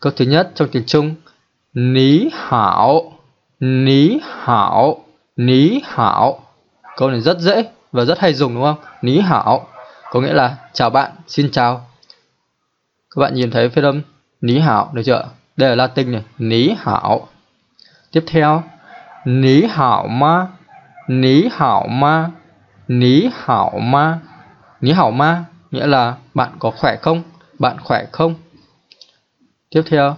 câu thứ nhất trong tiếng Trung, ní hảo ní hảo ní hảo. Câu này rất dễ và rất hay dùng đúng không? Ní hảo. Có nghĩa là, chào bạn, xin chào. Các bạn nhìn thấy phiên âm ní hảo, được chưa? Đây là Latin này, ní hảo. Tiếp theo, ní hảo ma, ní hảo ma, ní hảo ma. Ní hảo ma nghĩa là bạn có khỏe không? Bạn khỏe không? Tiếp theo.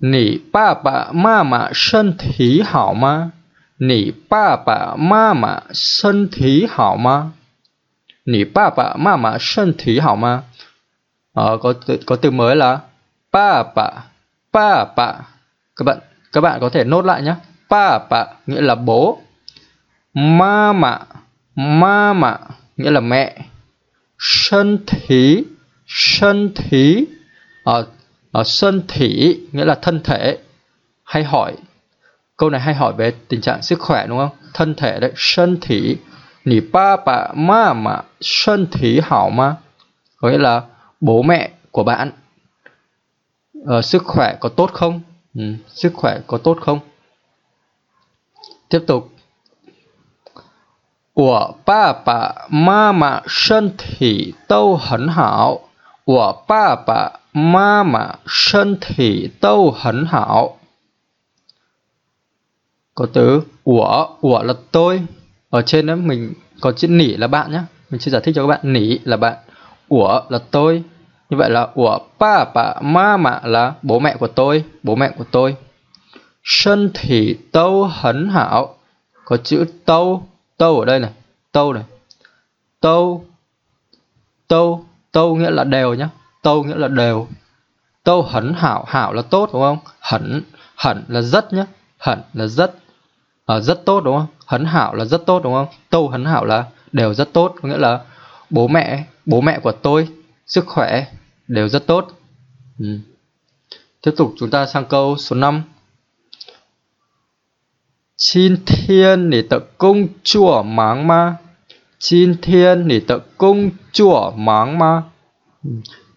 Nỉ ba bà ma mà thân thể hảo ma. Nỉ ba bà ma mà thân thể hảo ma. Nỉ ba bà ma mà thân thể hảo ma. Ờ, có có từ mới là ba bà ba bà. Các bạn các bạn có thể nốt lại nhé. Ba bà nghĩa là bố. Ma mạ ma mạ nghĩa là mẹ. Thân thí thân thí. Ở Ờ, sơn thủy nghĩa là thân thể hay hỏi. Câu này hay hỏi về tình trạng sức khỏe đúng không? Thân thể đấy sơn thủy. Nỉ ba bà ma mà sơn thủy hảo mà có nghĩa là bố mẹ của bạn. Uh, sức khỏe có tốt không? Ừ, sức khỏe có tốt không? Tiếp tục. Của ba bà ma mà sơn thủy tâu hẳn hảo. 我爸爸妈妈身体都很好。Có từ của, của là tôi. Ở trên đó mình có chữ nỉ là bạn nhé. Mình sẽ giải thích cho các bạn nỉ là bạn. Của là tôi. Như vậy là của ba bà ma mạ là bố mẹ của tôi, bố mẹ của tôi. Sân thị tâu hấn hảo. Có chữ tâu tâu ở đây này tâu này tâu tâu tâu nghĩa là đều nhá. Tâu nghĩa là đều. Tâu hẳn hảo hảo là tốt đúng không? Hẳn hẳn là rất nhá. Hẳn là rất à, rất tốt đúng không? Hấn hảo là rất tốt đúng không? Tâu hấn hảo là đều rất tốt có nghĩa là bố mẹ bố mẹ của tôi sức khỏe đều rất tốt. Ừ. tiếp tục chúng ta sang câu số 5 xin thiên để tự công chùa máng ma. Chín thiên nì công chùa máng ma.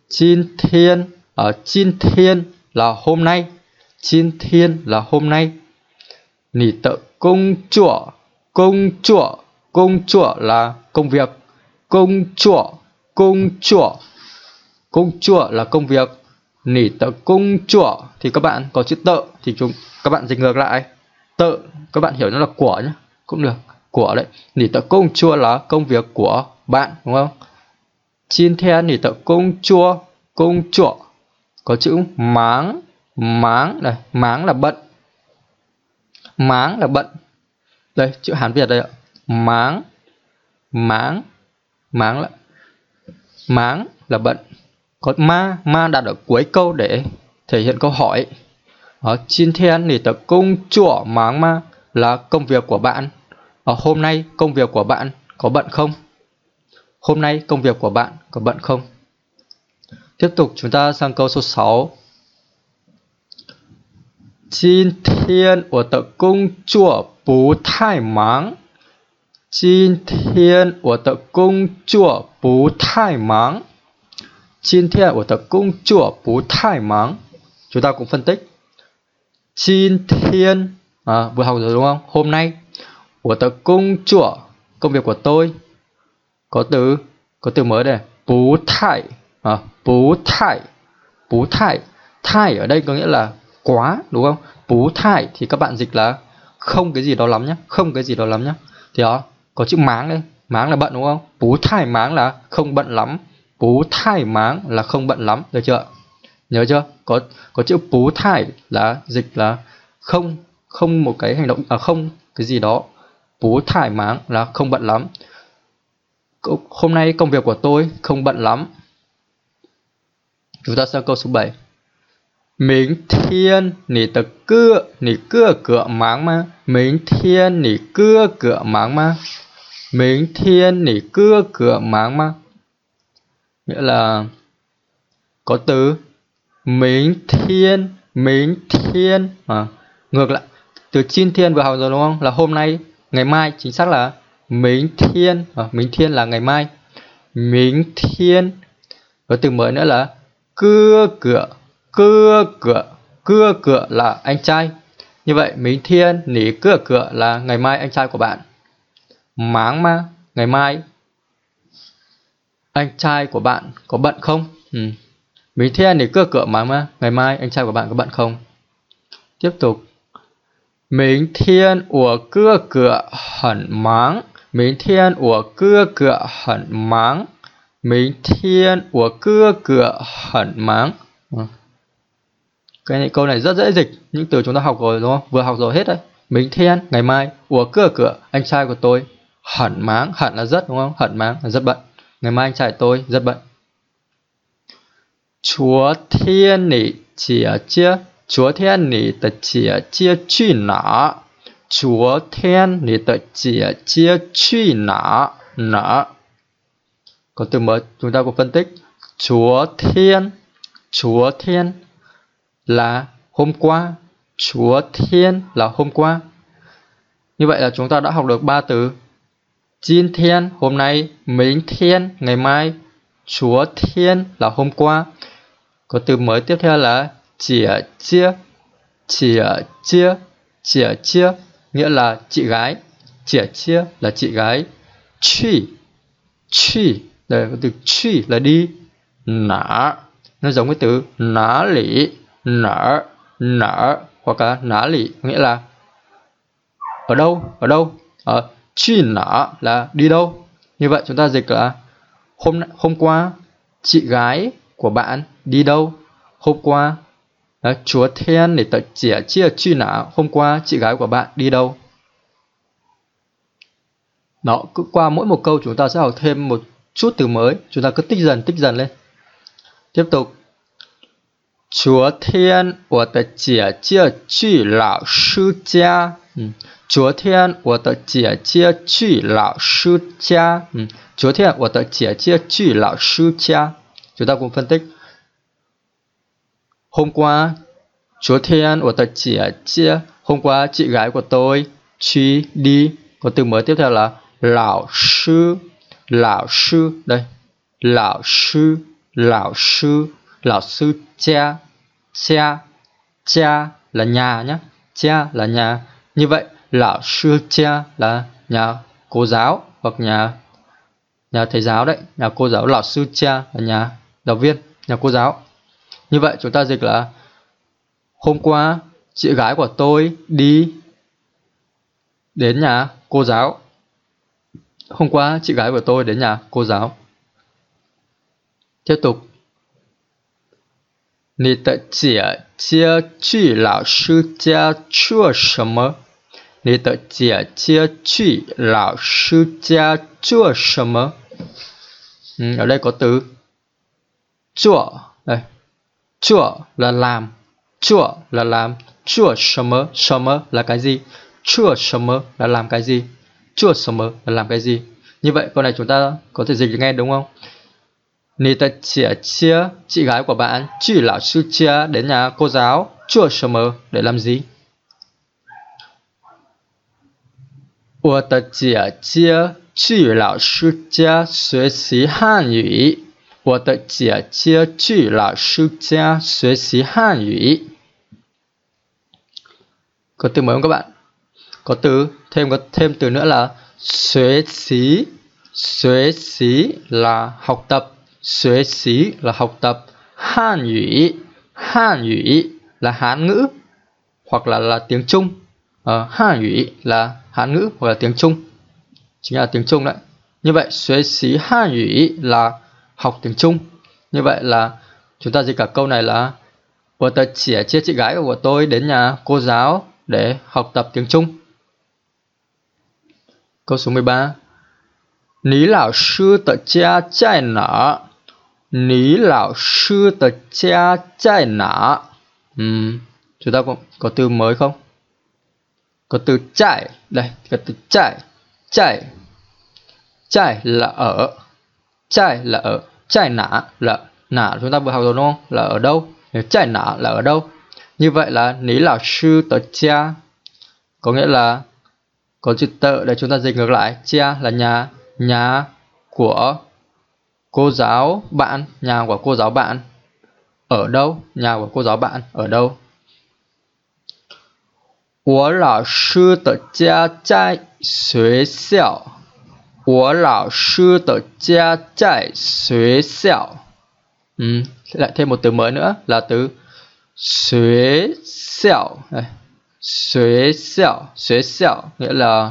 Chín thiên à, ở chín thiên là hôm nay. Chín thiên là hôm nay. Nì tự công chùa. Công chùa. Công chùa là công việc. Công chùa. Công chùa. Công chùa là công việc. Nỉ tự công chùa thì các bạn có chữ tự thì chúng, các bạn dịch ngược lại tự các bạn hiểu nó là của nhé cũng được của đấy. Nỉ tự công chua là công việc của bạn, đúng không? Chín thiên nỉ tự công chua công chua có chữ máng máng này máng là bận. Máng là bận. Đây, chữ hán việt đây ạ. Máng máng máng là máng là bận. Có ma ma đặt ở cuối câu để thể hiện câu hỏi. Ở chin thiên thì tập công chủa máng ma là công việc của bạn. Ở hôm nay công việc của bạn có bận không? Hôm nay công việc của bạn có bận không? Tiếp tục chúng ta sang câu số 6. Chín thiên của tập công chủa bú thai máng. Chín thiên của tập công chủa bú thai máng. Thiên của công bú thai máng. Chúng ta cũng phân tích Chín thiên à, vừa học rồi đúng không? Hôm nay của tờ công công việc của tôi có từ có từ mới đây bú thải à, bú thải bú thải thải ở đây có nghĩa là quá đúng không? Bú thải thì các bạn dịch là không cái gì đó lắm nhé, không cái gì đó lắm nhé. Thì đó có chữ máng đây, máng là bận đúng không? Bú thải máng là không bận lắm, bú thải máng là không bận lắm, được chưa? nhớ chưa có có chữ bú thải là dịch là không không một cái hành động à không cái gì đó bú thải máng là không bận lắm hôm nay công việc của tôi không bận lắm chúng ta sang câu số 7 Mình thiên nỉ tờ cưa nỉ cưa cửa máng mà. Mình thiên nỉ cưa cửa máng mà. Mình thiên nỉ cưa cửa máng mà. Nghĩa là có từ mình thiên mình thiên à, Ngược lại Từ chín thiên vừa học rồi đúng không Là hôm nay Ngày mai chính xác là Mính thiên. Ờ, à, Mính thiên là ngày mai. Mính thiên. Có từ mới nữa là Cưa cửa. Cưa cửa. Cưa cửa là anh trai. Như vậy Mính Thiên nỉ cưa cửa là ngày mai anh trai của bạn. Máng ma ngày mai anh trai của bạn có bận không? Ừ. Mính Thiên nỉ cưa cửa máng ma ngày mai anh trai của bạn có bận không? Tiếp tục. 明天我哥哥很忙。明天我哥哥很忙。明天我哥哥很忙. Ừ. Cái này, câu này rất dễ dịch, những từ chúng ta học rồi đúng không? Vừa học rồi hết đấy. Minh thiên, ngày mai. Ủa cơ cửa, anh trai của tôi. Hận máng, hận là rất đúng không? Hận máng là rất bận. Ngày mai anh trai tôi rất bận. Chúa thiên nị chĩa chia Chúa từ mới, chúng ta có phân tích。Chúa Thiên Chúa Thiên là hôm qua Chúa Thiên là hôm qua Như vậy là chúng ta đã học được ba từ。Jin Thiên hôm nay Mính Thiên ngày mai Chúa Thiên là hôm qua Có từ mới tiếp theo là Chỉa chia Chỉa chia Chỉa chia, nghĩa là chị gái. Chỉa chia là chị gái. Chi chi Đây có từ chi là đi. Nã Nó giống với từ nã lị Nở Nở Hoặc là nã lị Nghĩa là Ở đâu Ở đâu? Ở chi nã là đi đâu? Như vậy chúng ta dịch là Hôm hôm qua Chị gái của bạn đi đâu? Hôm qua À, Chúa thiên để tớ chia chia truy nã hôm qua chị gái của bạn đi đâu. Đó, cứ qua mỗi một câu chúng ta sẽ học thêm một chút từ mới. Chúng ta cứ tích dần tích dần lên. Tiếp tục. Chúa thiên, 我的姐姐去老师家。嗯，昨天我的姐姐去老师家。嗯，昨天我的姐姐去老师家。Chúng ta cùng phân tích. Hôm qua, Chúa Thiên của tật chỉ chia, hôm qua chị gái của tôi chi đi. Có từ mới tiếp theo là lão sư, lão sư, đây, lão sư, lão sư, lão sư cha, cha, cha là nhà nhé, cha là nhà. Như vậy, lão sư cha là nhà cô giáo hoặc nhà nhà thầy giáo đấy, nhà cô giáo lão sư cha là nhà giáo viên, nhà cô giáo. Như vậy chúng ta dịch là hôm qua chị gái của tôi đi đến nhà cô giáo. Hôm qua chị gái của tôi đến nhà cô giáo. Tiếp tục. 你的姐姐去老师家做什么？你的姐姐去老师家做什么？Ừ, ở đây có từ chua đây chua là làm chua là làm chua summer summer là cái gì chua summer là làm cái gì chua summer là làm cái gì như vậy câu này chúng ta có thể dịch nghe đúng không Nì tật chĩa chia chị gái của bạn chỉ lão sư chia đến nhà cô giáo chua summer để làm gì 我的姐姐去老师家学习汉语。 我的姐姐去老师家学习汉语。Có từ mới không các bạn? Có từ, thêm có thêm từ nữa là xuế xí. Xuế xí là học tập. Xuế xí là học tập. Hàn ngữ. Hàn ngữ là Hán ngữ hoặc là là tiếng Trung. Uh, Hàn ngữ là Hán ngữ hoặc là tiếng Trung. Chính là tiếng Trung đấy. Như vậy, xuế xí Hàn ngữ là học tiếng Trung. Như vậy là chúng ta dịch cả câu này là Của tật chỉ chia chị gái của tôi đến nhà cô giáo để học tập tiếng Trung. Câu số 13 Ní lão sư tờ cha chạy nở Ní lão sư tờ cha chạy nở uhm, Chúng ta có, có từ mới không? Có từ chạy Đây, có từ chạy Chạy Chạy là ở. Chạy là ở Chạy nã là nã chúng ta vừa học rồi đúng không? Là ở đâu? Chạy nã là ở đâu? Như vậy là ní lão sư tờ cha có nghĩa là có chữ tự để chúng ta dịch ngược lại. Cha là nhà, nhà của cô giáo bạn, nhà của cô giáo bạn. ở đâu nhà của cô giáo bạn ở đâu 我老师的家在学校。 我老师的家在学校。Ừ, lại thêm một từ mới nữa là từ xuế xẻo đây. xuế xẻo xuế xẻo nghĩa là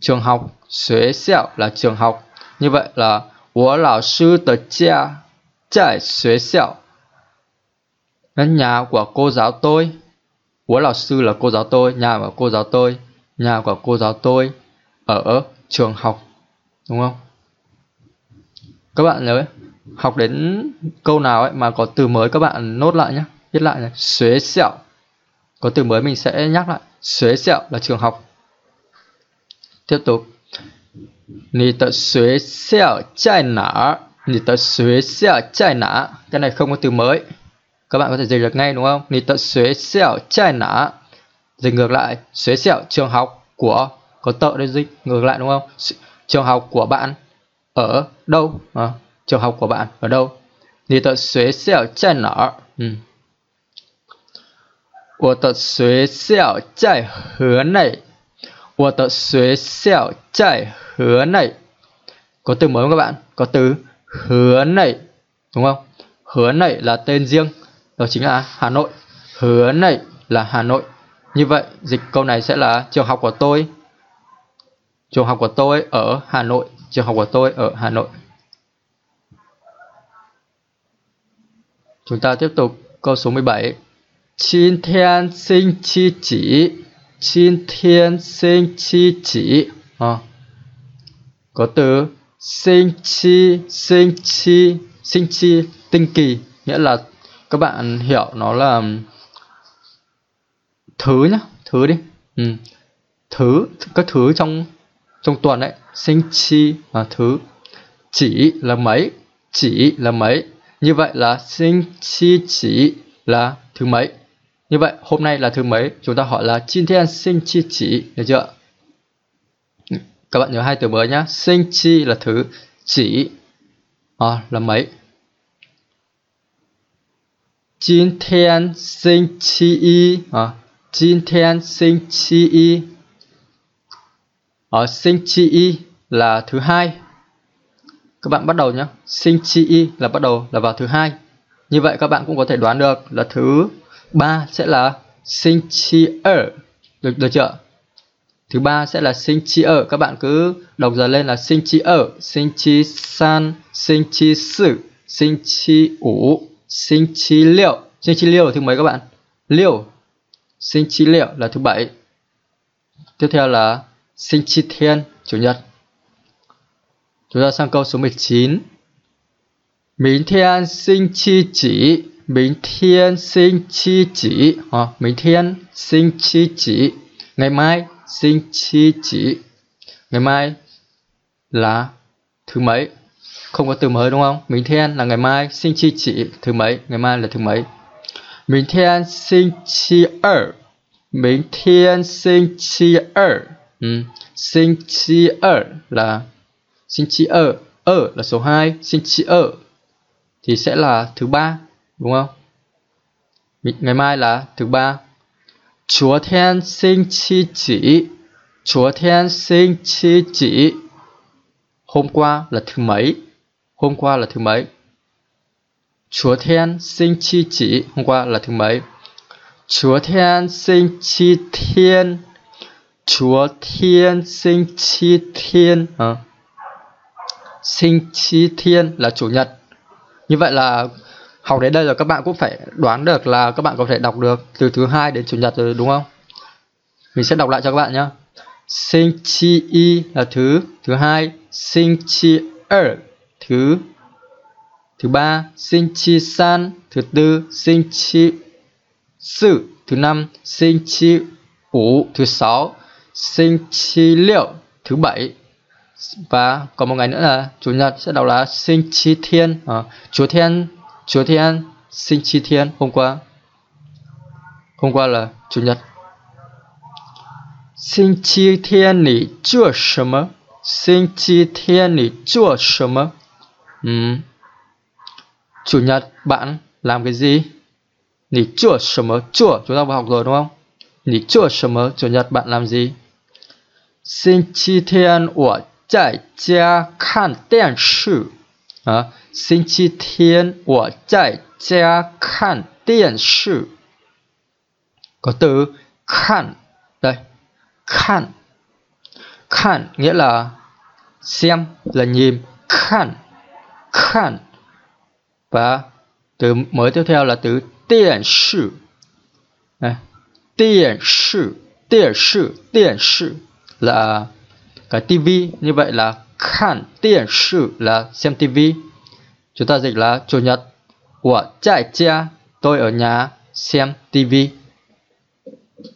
trường học xuế xẻo là trường học như vậy là 我老师的家在学校 nên nhà của cô giáo tôi 我老师 là cô giáo tôi nhà của cô giáo tôi nhà của cô giáo tôi ở trường học, đúng không? Các bạn nhớ học đến câu nào ấy mà có từ mới các bạn nốt lại nhé viết lại này. Xuế sẹo. Có từ mới mình sẽ nhắc lại. Xuế sẹo là trường học. Tiếp tục. Nì tờ xuế sẹo chạy nã Nì tờ xuế sẹo chạy nã Cái này không có từ mới. Các bạn có thể dịch được ngay, đúng không? Nì tờ xuế sẹo chạy nã Dịch ngược lại. Xuế sẹo, trường học của Có tợ đây dịch ngược lại đúng không? Trường học của bạn ở đâu? À, trường học của bạn ở đâu? Nì tờ xuế sẹo chai nã ừ. 我的学校在河内。我的学校在河内。Có từ mới không các bạn? Có từ hứa này, đúng không? Hứa này là tên riêng, đó chính là Hà Nội. Hứa này là Hà Nội. Như vậy, dịch câu này sẽ là trường học của tôi. Trường học của tôi ở Hà Nội. Trường học của tôi ở Hà Nội. Chúng ta tiếp tục câu số 17. Chín thiên sinh chi chỉ. Chín thiên sinh chi chỉ. À. Có từ sinh chi, sinh chi, sinh chi, tinh kỳ. Nghĩa là các bạn hiểu nó là thứ nhá, thứ đi. Ừ. Thứ, các thứ trong trong tuần ấy sinh chi là thứ. Chỉ là mấy, chỉ là mấy. Như vậy là sinh chi chỉ là thứ mấy. Như vậy, hôm nay là thứ mấy? Chúng ta hỏi là Jin Thiên sinh chi chỉ, được chưa? Các bạn nhớ hai từ mới nhá Sinh chi là thứ, chỉ à, là mấy. chín Thiên sinh chi y, à, Jin Thiên sinh chi y. Ở sinh chi y là thứ hai. Các bạn bắt đầu nhé. Sinh chi y là bắt đầu là vào thứ hai. Như vậy các bạn cũng có thể đoán được là thứ ba sẽ là sinh chi ở được được chưa thứ ba sẽ là sinh chi ở các bạn cứ đọc dần lên là sinh chi ở sinh chi san sinh chi sử sinh chi ủ sinh chi liệu sinh chi liệu là thứ mấy các bạn liệu sinh chi liệu là thứ bảy tiếp theo là Sinh Chi Thiên, Chủ nhật. Chúng ta sang câu số 19. Mình Thiên sinh chi chỉ, mình Thiên sinh chi chỉ, ờ, à, mình Thiên sinh chi chỉ, ngày mai sinh chi chỉ, ngày mai là thứ mấy? Không có từ mới đúng không? Mình Thiên là ngày mai, sinh chi chỉ thứ mấy? Ngày mai là thứ mấy? Mình Thiên sinh chi er. ở, mình Thiên sinh chi ở ừ. sinh chi là là số 2 sinh chi thì sẽ là thứ ba, đúng không? Ngày mai là thứ ba. Chúa thiên sinh chi chỉ. Chúa thiên sinh chi chỉ. Hôm qua là thứ mấy? Hôm qua là thứ mấy? Chúa thiên sinh chi chỉ. Hôm qua là thứ mấy? Chúa thiên sinh chi thiên. Chúa thiên sinh chi thiên. À. Sinh chi thiên là chủ nhật. Như vậy là học đến đây rồi các bạn cũng phải đoán được là các bạn có thể đọc được từ thứ hai đến chủ nhật rồi, đúng không mình sẽ đọc lại cho các bạn nhé sinh chi y là thứ thứ hai, sinh chi er thứ thứ ba, sinh chi san, thứ tư, sinh chi sự thứ năm, sinh chi ủ, thứ sáu sinh chi liệu thứ bảy. Và còn một ngày nữa là chủ nhật sẽ đọc là sinh chi thiên. À, chúa thiên chúa thiên sinh chi thiên. Hôm qua hôm qua là chủ nhật. Sinh chi thiên lý chua sớm sinh chi thiên lý chua sớm ừ. chủ nhật bạn làm cái gì? Lý chua sớm chua chúng ta vừa học rồi đúng không? Lý chua sớm chủ nhật bạn làm gì? 星期天我在家看电视啊，星期天我在家看电视。词，看，来，看，看，你来，先 là，xem là nhìn，看，看，吧，từ mới tiếp theo là từ 电视，哎，电视，电视，电视。Là, cái tivi như vậy là khan tiền sự là xem tivi chúng ta dịch là chủ nhật của chạy cha tôi ở nhà xem tivi